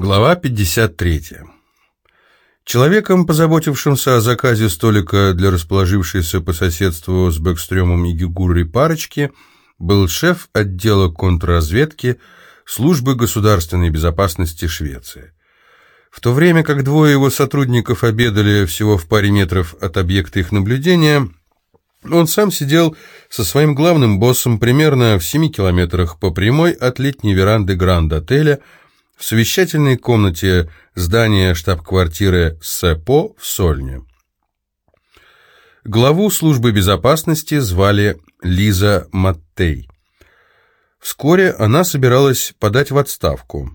Глава 53. Человеком, позаботившимся о заказе столика для расположившейся по соседству с Бэкстрёмом и Гигурой парочки, был шеф отдела контрразведки службы государственной безопасности Швеции. В то время как двое его сотрудников обедали всего в паре метров от объекта их наблюдения, он сам сидел со своим главным боссом примерно в 7 километрах по прямой от летней веранды Гранд-отеля – в совещательной комнате здания штаб-квартиры СЭПО в Сольне. Главу службы безопасности звали Лиза Маттей. Вскоре она собиралась подать в отставку.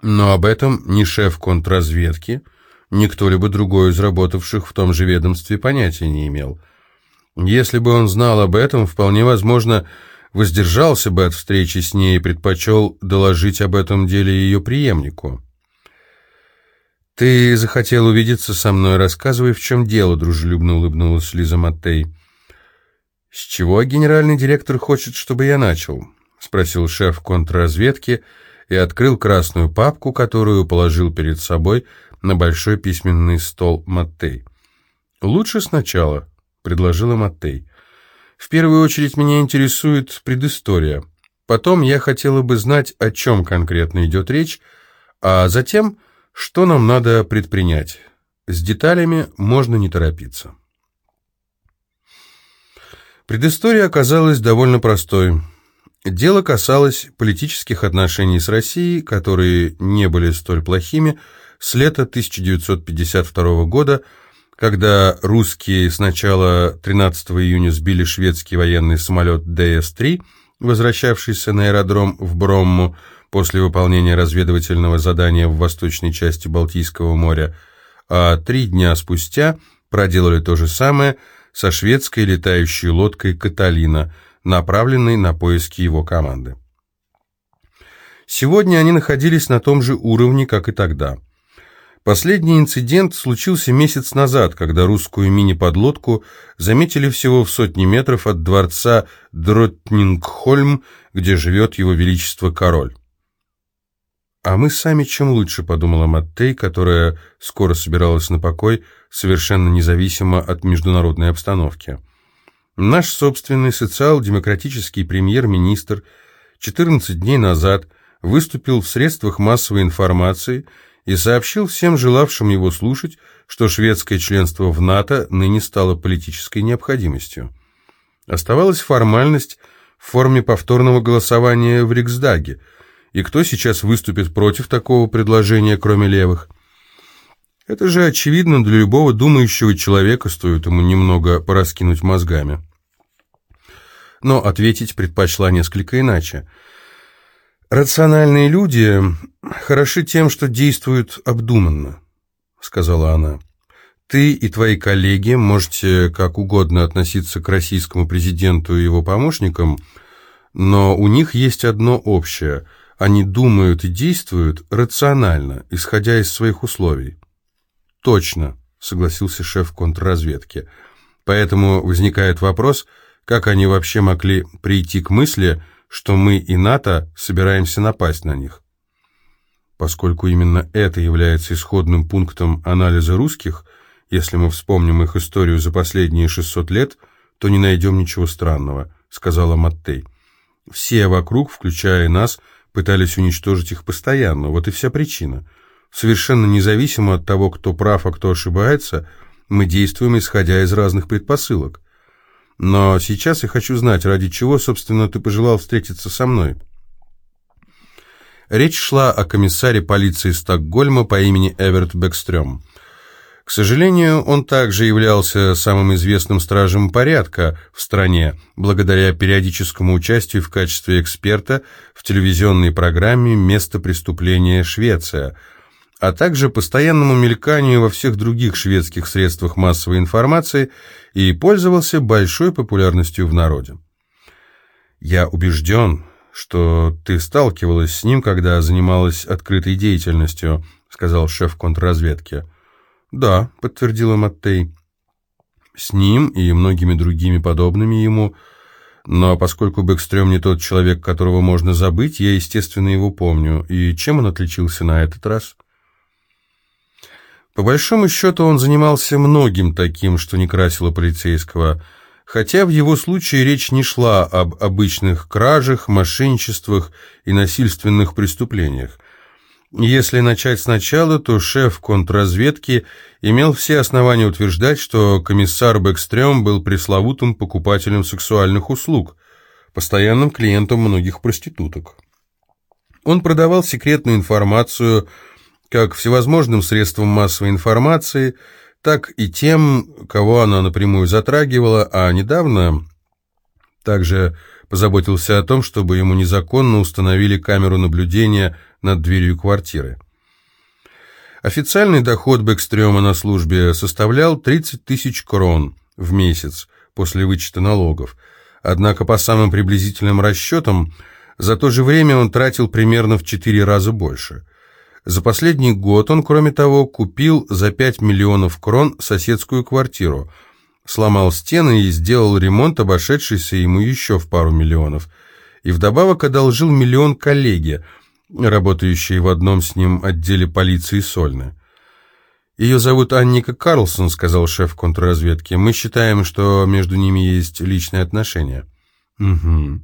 Но об этом ни шеф контрразведки, ни кто-либо другой из работавших в том же ведомстве понятия не имел. Если бы он знал об этом, вполне возможно, воздержался бы от встречи с ней и предпочел доложить об этом деле ее преемнику. «Ты захотел увидеться со мной, рассказывай, в чем дело», — дружелюбно улыбнулась Лиза Маттей. «С чего генеральный директор хочет, чтобы я начал?» — спросил шеф контрразведки и открыл красную папку, которую положил перед собой на большой письменный стол Маттей. «Лучше сначала», — предложила Маттей. В первую очередь меня интересует предыстория. Потом я хотела бы знать, о чем конкретно идет речь, а затем, что нам надо предпринять. С деталями можно не торопиться. Предыстория оказалась довольно простой. Дело касалось политических отношений с Россией, которые не были столь плохими с лета 1952 года, когда русские сначала 13 июня сбили шведский военный самолет ДС-3, возвращавшийся на аэродром в Бромму после выполнения разведывательного задания в восточной части Балтийского моря, а три дня спустя проделали то же самое со шведской летающей лодкой «Каталина», направленной на поиски его команды. Сегодня они находились на том же уровне, как и тогда – Последний инцидент случился месяц назад, когда русскую мини-подлодку заметили всего в сотни метров от дворца Дротнингхольм, где живет его величество король. «А мы сами чем лучше», — подумала Маттей, которая скоро собиралась на покой, совершенно независимо от международной обстановки. Наш собственный социал-демократический премьер-министр 14 дней назад выступил в средствах массовой информации — и сообщил всем желавшим его слушать, что шведское членство в НАТО ныне стало политической необходимостью. Оставалась формальность в форме повторного голосования в Риксдаге, и кто сейчас выступит против такого предложения, кроме левых? Это же очевидно для любого думающего человека, стоит ему немного пораскинуть мозгами. Но ответить предпочла несколько иначе – «Рациональные люди хороши тем, что действуют обдуманно», — сказала она. «Ты и твои коллеги можете как угодно относиться к российскому президенту и его помощникам, но у них есть одно общее — они думают и действуют рационально, исходя из своих условий». «Точно», — согласился шеф контрразведки. «Поэтому возникает вопрос, как они вообще могли прийти к мысли, что мы и НАТО собираемся напасть на них. Поскольку именно это является исходным пунктом анализа русских, если мы вспомним их историю за последние 600 лет, то не найдем ничего странного, сказала Маттей. Все вокруг, включая нас, пытались уничтожить их постоянно, вот и вся причина. Совершенно независимо от того, кто прав, а кто ошибается, мы действуем, исходя из разных предпосылок. Но сейчас я хочу знать, ради чего, собственно, ты пожелал встретиться со мной. Речь шла о комиссаре полиции Стокгольма по имени Эверт Бекстрём. К сожалению, он также являлся самым известным стражем порядка в стране, благодаря периодическому участию в качестве эксперта в телевизионной программе «Место преступления Швеция», а также постоянному мельканию во всех других шведских средствах массовой информации и пользовался большой популярностью в народе. Я убежден, что ты сталкивалась с ним, когда занималась открытой деятельностью, сказал шеф контрразведки. Да, подтвердила Маттей. С ним и многими другими подобными ему Но поскольку Бэкстрём не тот человек, которого можно забыть, я, естественно, его помню. И чем он отличился на этот раз? По большому счету он занимался многим таким, что не красило полицейского, хотя в его случае речь не шла об обычных кражах, мошенничествах и насильственных преступлениях. Если начать сначала, то шеф контрразведки имел все основания утверждать, что комиссар Бэкстрём был пресловутым покупателем сексуальных услуг, постоянным клиентом многих проституток. Он продавал секретную информацию как всевозможным средствам массовой информации, так и тем, кого она напрямую затрагивала, а недавно также позаботился о том, чтобы ему незаконно установили камеру наблюдения – над дверью квартиры. Официальный доход Бэкстрёма на службе составлял 30 тысяч крон в месяц после вычета налогов, однако по самым приблизительным расчетам за то же время он тратил примерно в 4 раза больше. За последний год он, кроме того, купил за 5 миллионов крон соседскую квартиру, сломал стены и сделал ремонт, обошедшийся ему еще в пару миллионов, и вдобавок одолжил миллион коллеге – работающей в одном с ним отделе полиции Сольны. «Ее зовут Анника Карлсон», — сказал шеф контрразведки. «Мы считаем, что между ними есть личные отношения». «Угу.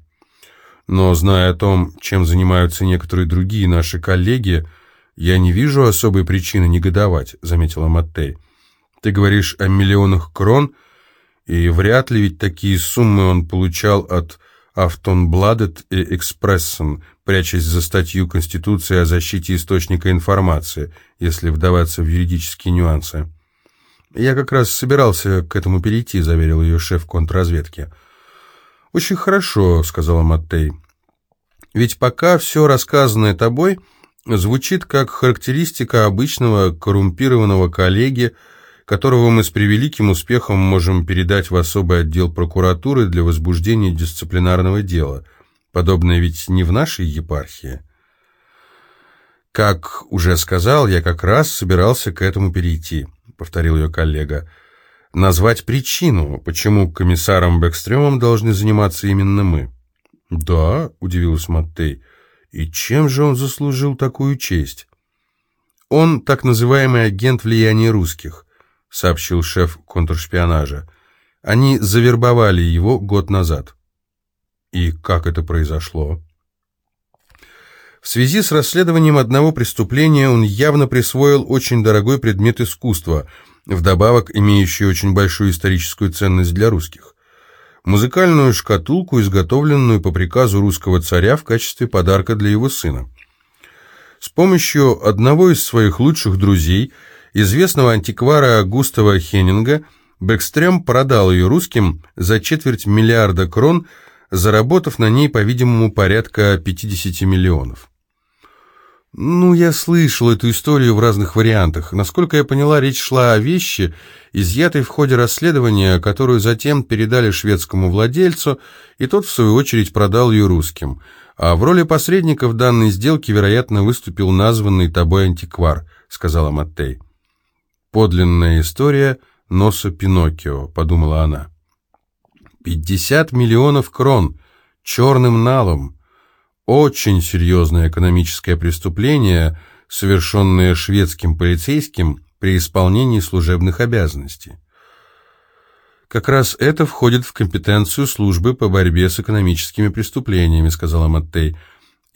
Но, зная о том, чем занимаются некоторые другие наши коллеги, я не вижу особой причины негодовать», — заметила Маттей. «Ты говоришь о миллионах крон, и вряд ли ведь такие суммы он получал от Автонбладет и Экспрессен, прячась за статью Конституции о защите источника информации, если вдаваться в юридические нюансы. «Я как раз собирался к этому перейти», — заверил ее шеф контрразведки. «Очень хорошо», — сказала Маттей. «Ведь пока все рассказанное тобой звучит как характеристика обычного коррумпированного коллеги, которого мы с превеликим успехом можем передать в особый отдел прокуратуры для возбуждения дисциплинарного дела. Подобное ведь не в нашей епархии. «Как уже сказал, я как раз собирался к этому перейти», — повторил ее коллега. «Назвать причину, почему комиссаром Бэкстрёмом должны заниматься именно мы». «Да», — удивилась Маттей, — «и чем же он заслужил такую честь?» «Он так называемый агент влияния русских сообщил шеф контршпионажа. Они завербовали его год назад. И как это произошло? В связи с расследованием одного преступления он явно присвоил очень дорогой предмет искусства, вдобавок имеющий очень большую историческую ценность для русских. Музыкальную шкатулку, изготовленную по приказу русского царя в качестве подарка для его сына. С помощью одного из своих лучших друзей – известного антиквара Густава Хеннинга, Бэкстрём продал ее русским за четверть миллиарда крон, заработав на ней, по-видимому, порядка 50 миллионов. Ну, я слышал эту историю в разных вариантах. Насколько я поняла, речь шла о вещи, изъятой в ходе расследования, которую затем передали шведскому владельцу, и тот, в свою очередь, продал ее русским. А в роли посредника в данной сделке, вероятно, выступил названный тобой антиквар, сказала Маттей. «Подлинная история носа Пиноккио», — подумала она. «Пятьдесят миллионов крон, черным налом. Очень серьезное экономическое преступление, совершенное шведским полицейским при исполнении служебных обязанностей. «Как раз это входит в компетенцию службы по борьбе с экономическими преступлениями», — сказала Маттей.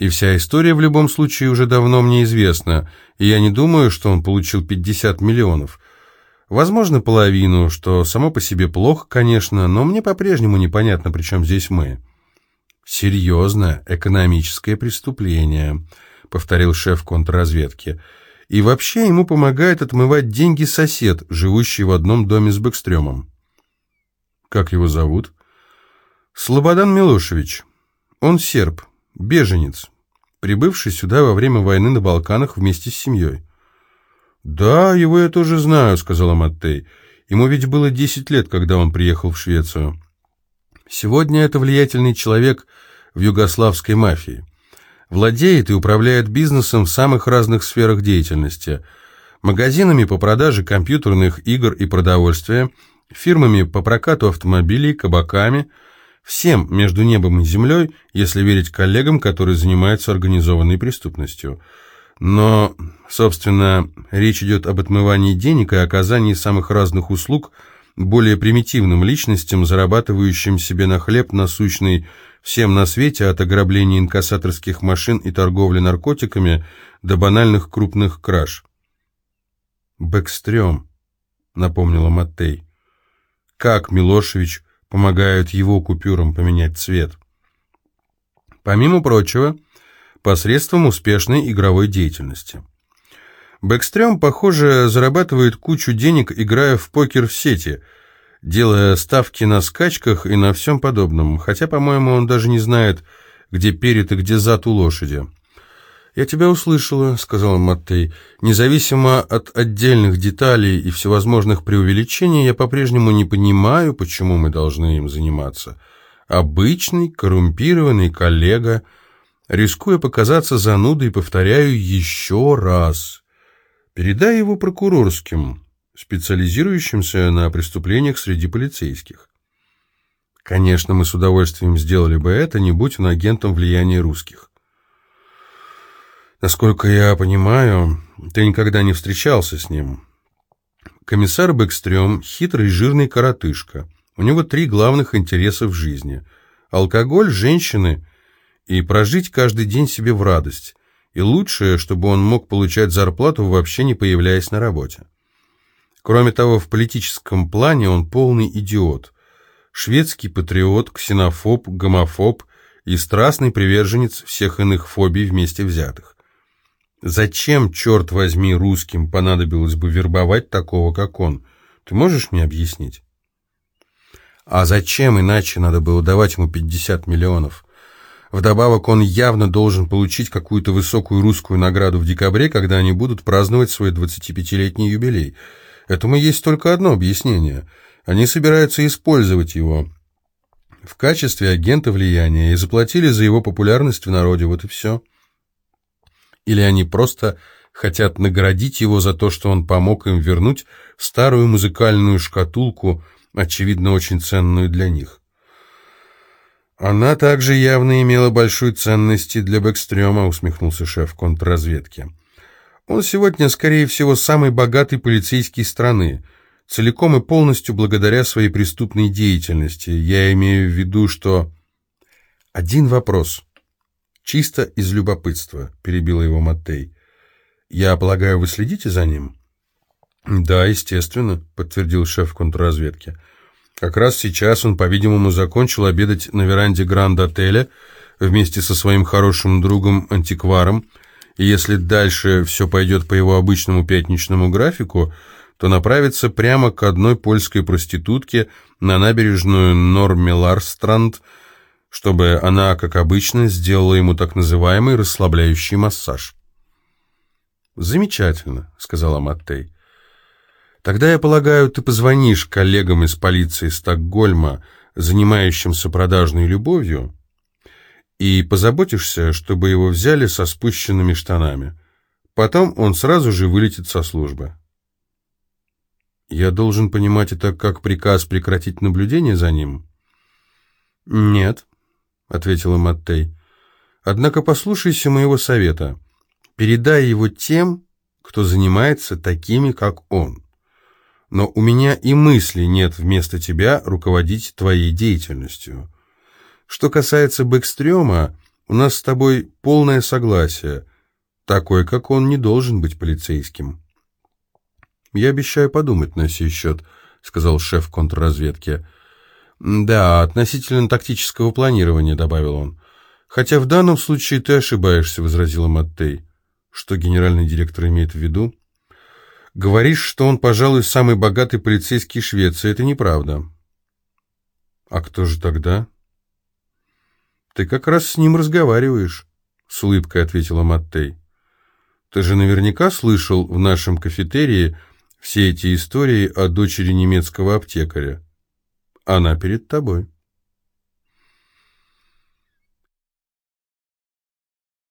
И вся история в любом случае уже давно мне известна, и я не думаю, что он получил 50 миллионов. Возможно, половину, что само по себе плохо, конечно, но мне по-прежнему непонятно, при чем здесь мы. «Серьезно, экономическое преступление», — повторил шеф контрразведки. «И вообще ему помогает отмывать деньги сосед, живущий в одном доме с Бэкстрёмом». «Как его зовут?» «Слободан Милошевич. Он серб, беженец, прибывший сюда во время войны на Балканах вместе с семьей. «Да, его я тоже знаю», — сказала Маттей. «Ему ведь было десять лет, когда он приехал в Швецию. Сегодня это влиятельный человек в югославской мафии. Владеет и управляет бизнесом в самых разных сферах деятельности. Магазинами по продаже компьютерных игр и продовольствия, фирмами по прокату автомобилей, кабаками — Всем между небом и землей, если верить коллегам, которые занимаются организованной преступностью. Но, собственно, речь идет об отмывании денег и оказании самых разных услуг более примитивным личностям, зарабатывающим себе на хлеб насущный всем на свете от ограбления инкассаторских машин и торговли наркотиками до банальных крупных краж. «Бэкстрём», — напомнила Маттей. «Как Милошевич помогают его купюрам поменять цвет?» Помимо прочего, посредством успешной игровой деятельности. Бэкстрём, похоже, зарабатывает кучу денег, играя в покер в сети — делая ставки на скачках и на всем подобном, хотя, по-моему, он даже не знает, где перед и где зад у лошади. «Я тебя услышала», — сказал Маттей. «Независимо от отдельных деталей и всевозможных преувеличений, я по-прежнему не понимаю, почему мы должны им заниматься. Обычный, коррумпированный коллега, рискуя показаться занудой, повторяю еще раз. Передай его прокурорским, специализирующимся на преступлениях среди полицейских. Конечно, мы с удовольствием сделали бы это, не будь он агентом влияния русских. Насколько я понимаю, ты никогда не встречался с ним. Комиссар Бэкстрём — хитрый жирный коротышка. У него три главных интереса в жизни. Алкоголь, женщины и прожить каждый день себе в радость. И лучшее, чтобы он мог получать зарплату, вообще не появляясь на работе. Кроме того, в политическом плане он полный идиот. Шведский патриот, ксенофоб, гомофоб и страстный приверженец всех иных фобий вместе взятых. Зачем, черт возьми, русским понадобилось бы вербовать такого, как он? Ты можешь мне объяснить? А зачем иначе надо было давать ему 50 миллионов? Вдобавок он явно должен получить какую-то высокую русскую награду в декабре, когда они будут праздновать свой 25-летний юбилей – Этому есть только одно объяснение. Они собираются использовать его в качестве агента влияния и заплатили за его популярность в народе, вот и все. Или они просто хотят наградить его за то, что он помог им вернуть старую музыкальную шкатулку, очевидно, очень ценную для них. Она также явно имела большую ценность и для Бэкстрёма, усмехнулся шеф контрразведки. Он сегодня, скорее всего, самый богатый полицейский страны, целиком и полностью благодаря своей преступной деятельности. Я имею в виду, что... Один вопрос. Чисто из любопытства, перебила его Маттей. Я полагаю, вы следите за ним? Да, естественно, подтвердил шеф контрразведки. Как раз сейчас он, по-видимому, закончил обедать на веранде Гранд-отеля вместе со своим хорошим другом-антикваром, и если дальше все пойдет по его обычному пятничному графику, то направится прямо к одной польской проститутке на набережную Нормеларстранд, чтобы она, как обычно, сделала ему так называемый расслабляющий массаж. «Замечательно», — сказала Маттей. «Тогда, я полагаю, ты позвонишь коллегам из полиции Стокгольма, занимающимся продажной любовью, и позаботишься, чтобы его взяли со спущенными штанами. Потом он сразу же вылетит со службы. Я должен понимать это как приказ прекратить наблюдение за ним? Нет, ответила Маттей. Однако послушайся моего совета. Передай его тем, кто занимается такими, как он. Но у меня и мысли нет вместо тебя руководить твоей деятельностью. Что касается Бэкстрёма, у нас с тобой полное согласие. Такой, как он, не должен быть полицейским. Я обещаю подумать на сей счет, сказал шеф контрразведки. Да, относительно тактического планирования, добавил он. Хотя в данном случае ты ошибаешься, возразила Маттей. Что генеральный директор имеет в виду? Говоришь, что он, пожалуй, самый богатый полицейский Швеции. Это неправда. А кто же тогда? «Ты как раз с ним разговариваешь», — с улыбкой ответила Маттей. «Ты же наверняка слышал в нашем кафетерии все эти истории о дочери немецкого аптекаря. Она перед тобой».